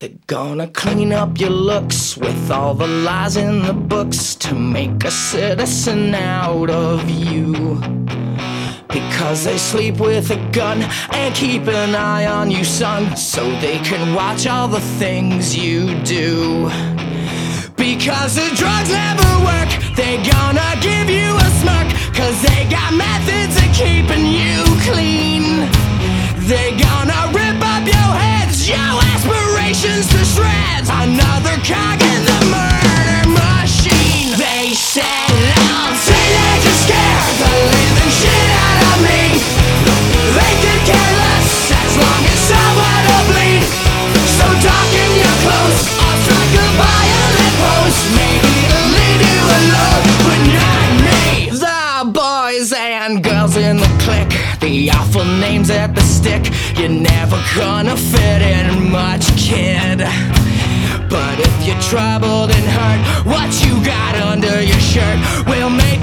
They're gonna clean up your looks with all the lies in the books to make a citizen out of you. Because they sleep with a gun and keep an eye on you, son, so they can watch all the things you do. Because the drugs never work, they Another cog the awful names at the stick. You're never gonna fit in much, kid. But if you're troubled and hurt, what you got under your shirt will make